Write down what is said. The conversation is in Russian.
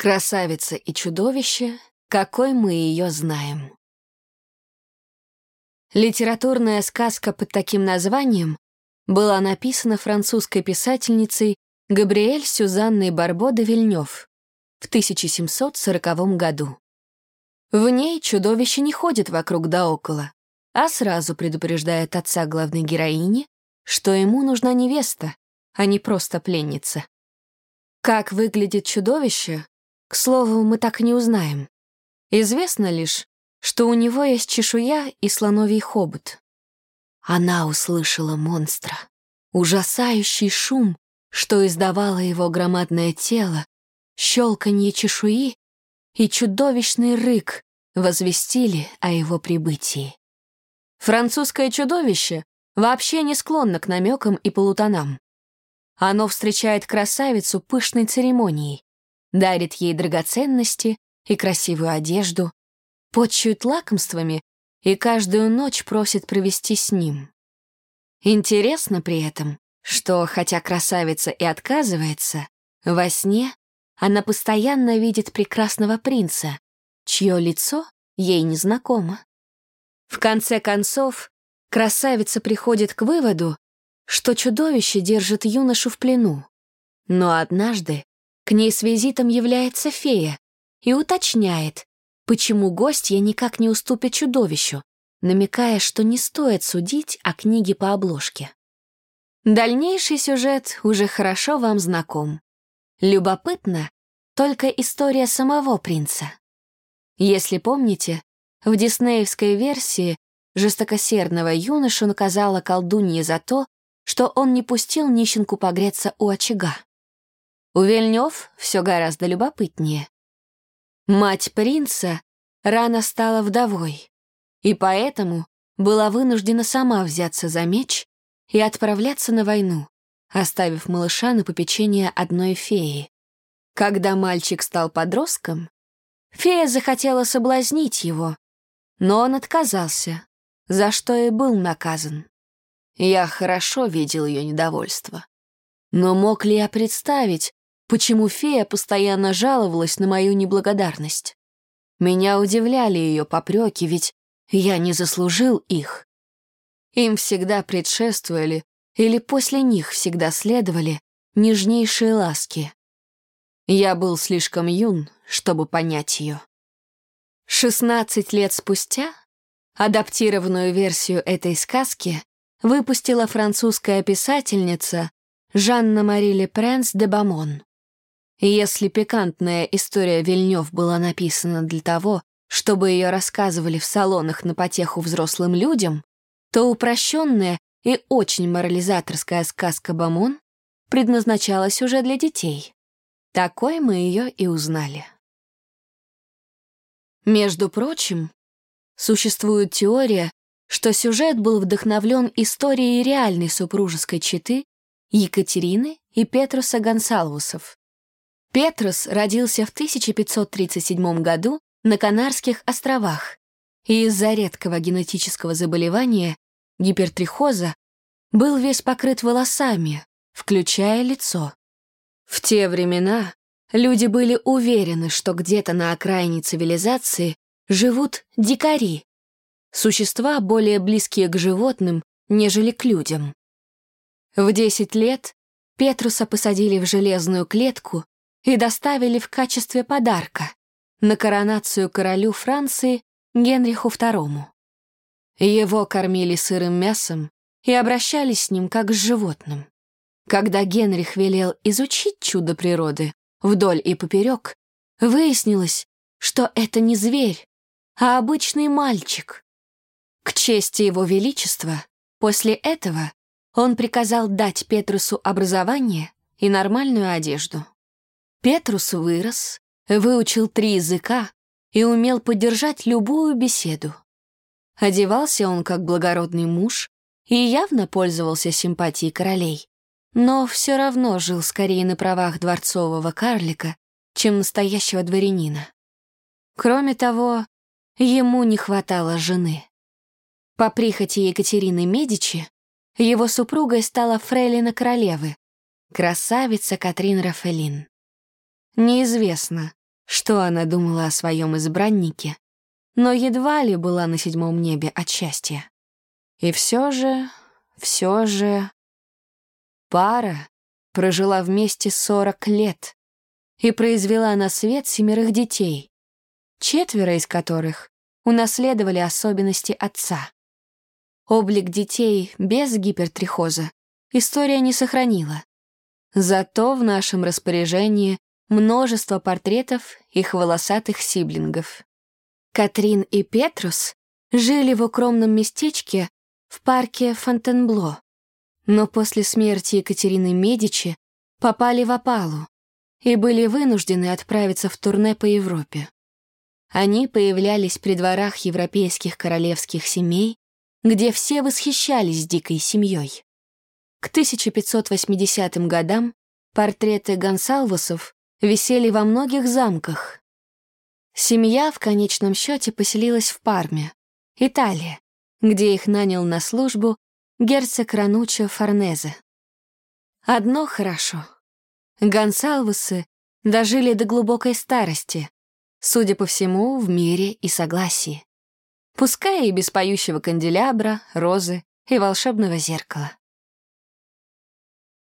Красавица и чудовище, какой мы ее знаем. Литературная сказка под таким названием была написана французской писательницей Габриэль Сюзанной Барбо де Вильнёв в 1740 году. В ней чудовище не ходит вокруг да около, а сразу предупреждает отца главной героини, что ему нужна невеста, а не просто пленница. Как выглядит чудовище, к слову, мы так и не узнаем. Известно лишь, что у него есть чешуя и слоновий хобот. Она услышала монстра. Ужасающий шум, что издавало его громадное тело, щелканье чешуи и чудовищный рык возвестили о его прибытии. Французское чудовище вообще не склонно к намекам и полутонам. Оно встречает красавицу пышной церемонией, дарит ей драгоценности и красивую одежду, почует лакомствами и каждую ночь просит провести с ним. Интересно при этом, что, хотя красавица и отказывается, во сне она постоянно видит прекрасного принца, чье лицо ей незнакомо. В конце концов, красавица приходит к выводу, что чудовище держит юношу в плену. Но однажды к ней с визитом является фея и уточняет, почему гостья никак не уступит чудовищу, намекая, что не стоит судить о книге по обложке. Дальнейший сюжет уже хорошо вам знаком. Любопытно только история самого принца. Если помните, в диснеевской версии жестокосердного юношу наказала колдунья за то, что он не пустил нищенку погреться у очага. У Вильнёв все гораздо любопытнее. Мать принца рано стала вдовой, и поэтому была вынуждена сама взяться за меч и отправляться на войну, оставив малыша на попечение одной феи. Когда мальчик стал подростком, фея захотела соблазнить его, но он отказался, за что и был наказан. Я хорошо видел ее недовольство. Но мог ли я представить, почему фея постоянно жаловалась на мою неблагодарность. Меня удивляли ее попреки, ведь я не заслужил их. Им всегда предшествовали или после них всегда следовали нежнейшие ласки. Я был слишком юн, чтобы понять ее. 16 лет спустя адаптированную версию этой сказки выпустила французская писательница Жанна-Мари Лепренс де Бамон. Если пикантная история Вильнёв была написана для того, чтобы ее рассказывали в салонах на потеху взрослым людям, то упрощенная и очень морализаторская сказка «Бамон» предназначалась уже для детей. Такой мы ее и узнали. Между прочим, существует теория, что сюжет был вдохновлен историей реальной супружеской четы Екатерины и Петруса Гонсалвусов. Петрус родился в 1537 году на Канарских островах и из-за редкого генетического заболевания, гипертрихоза, был весь покрыт волосами, включая лицо. В те времена люди были уверены, что где-то на окраине цивилизации живут дикари, существа более близкие к животным, нежели к людям. В 10 лет Петруса посадили в железную клетку и доставили в качестве подарка на коронацию королю Франции Генриху II. Его кормили сырым мясом и обращались с ним как с животным. Когда Генрих велел изучить чудо природы вдоль и поперек, выяснилось, что это не зверь, а обычный мальчик. К чести его величества, после этого он приказал дать Петрусу образование и нормальную одежду. Петрус вырос, выучил три языка и умел поддержать любую беседу. Одевался он как благородный муж и явно пользовался симпатией королей, но все равно жил скорее на правах дворцового карлика, чем настоящего дворянина. Кроме того, ему не хватало жены. По прихоти Екатерины Медичи его супругой стала фрейлина королевы, красавица Катрин Рафелин. Неизвестно, что она думала о своем избраннике, но едва ли была на седьмом небе от счастья. И все же, все же... Пара прожила вместе сорок лет и произвела на свет семерых детей, четверо из которых унаследовали особенности отца. Облик детей без гипертрихоза история не сохранила. Зато в нашем распоряжении множество портретов их волосатых сиблингов. Катрин и Петрус жили в укромном местечке в парке Фонтенбло, но после смерти Екатерины Медичи попали в опалу и были вынуждены отправиться в турне по Европе. Они появлялись при дворах европейских королевских семей, где все восхищались дикой семьей. К 1580 годам портреты Гонсалвусов висели во многих замках. Семья в конечном счете поселилась в Парме, Италия, где их нанял на службу герцог Ранучо Форнезе. Одно хорошо. Гонсалвусы дожили до глубокой старости, судя по всему, в мире и согласии. Пускай и без поющего канделябра, розы и волшебного зеркала.